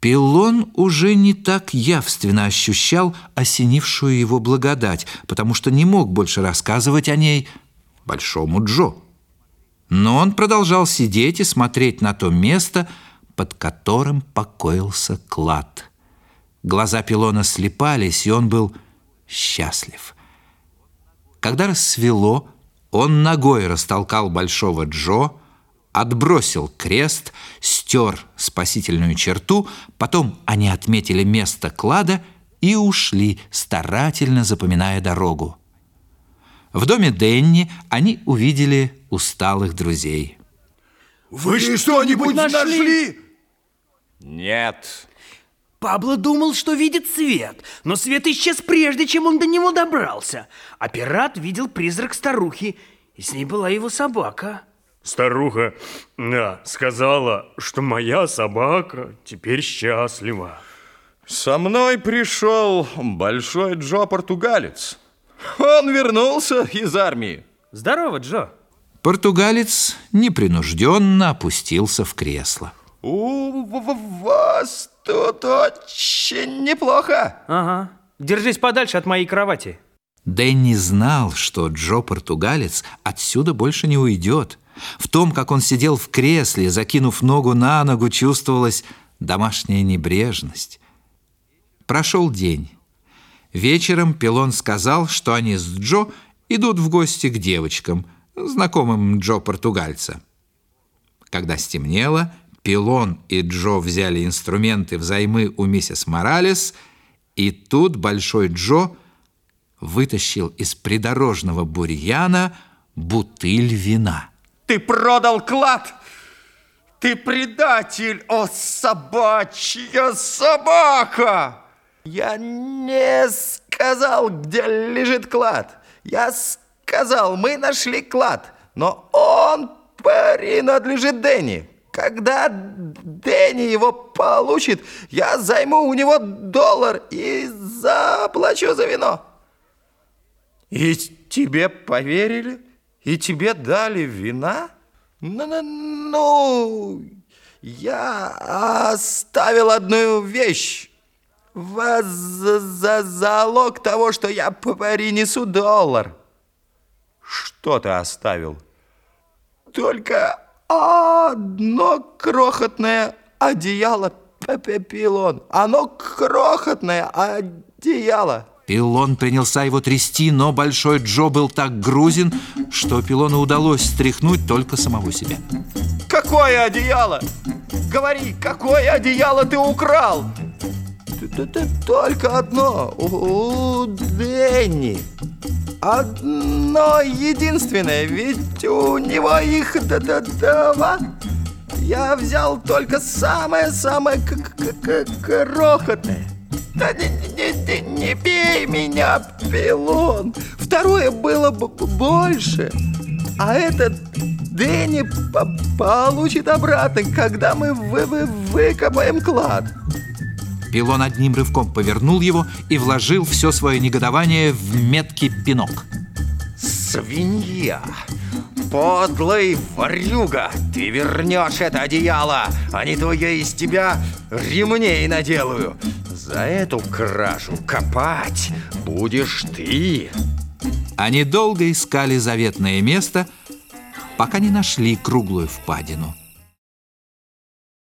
Пилон уже не так явственно ощущал осенившую его благодать, потому что не мог больше рассказывать о ней Большому Джо. Но он продолжал сидеть и смотреть на то место, под которым покоился клад. Глаза Пилона слепались, и он был счастлив. Когда рассвело, он ногой растолкал Большого Джо, отбросил крест, стер спасительную черту, потом они отметили место клада и ушли, старательно запоминая дорогу. В доме Денни они увидели усталых друзей. Вы, Вы что-нибудь нашли? нашли? Нет. Пабло думал, что видит свет, но свет исчез прежде, чем он до него добрался. А пират видел призрак старухи, и с ней была его собака. Старуха, да, сказала, что моя собака теперь счастлива. Со мной пришел Большой Джо Португалец. Он вернулся из армии. Здорово, Джо. Португалец непринужденно опустился в кресло. У вас тут очень неплохо. Ага. Держись подальше от моей кровати. Дэнни знал, что Джо Португалец отсюда больше не уйдет. В том, как он сидел в кресле, закинув ногу на ногу, чувствовалась домашняя небрежность. Прошел день. Вечером Пилон сказал, что они с Джо идут в гости к девочкам, знакомым Джо Португальца. Когда стемнело, Пилон и Джо взяли инструменты взаймы у миссис Моралес, и тут Большой Джо вытащил из придорожного бурьяна бутыль вина. Ты продал клад! Ты предатель, о собачья собака! Я не сказал, где лежит клад. Я сказал, мы нашли клад, но он принадлежит Дэнни. Когда Дэнни его получит, я займу у него доллар и заплачу за вино. И тебе поверили? И тебе дали вина? Ну, ну, ну я оставил одну вещь. Вас за, за залог того, что я принесу доллар. Что ты оставил? Только одно крохотное одеяло, Пилон. Оно крохотное одеяло. Пилон принялся его трясти, но Большой Джо был так грузин, что Пилону удалось стряхнуть только самого себя. Какое одеяло? Говори, какое одеяло ты украл? Только одно, у Дэнни. Одно единственное, ведь у него их два. Я взял только самое-самое крохотное. Да не, не, не, не бей меня, Пилон. Второе было бы больше. А этот Дэнни получит обратно, когда мы вы вы выкопаем клад. Пилон одним рывком повернул его и вложил все свое негодование в меткий пинок. Свинья! Подлый ворюга! Ты вернешь это одеяло, а не то я из тебя ремней наделаю. За эту кражу копать будешь ты. Они долго искали заветное место, пока не нашли круглую впадину.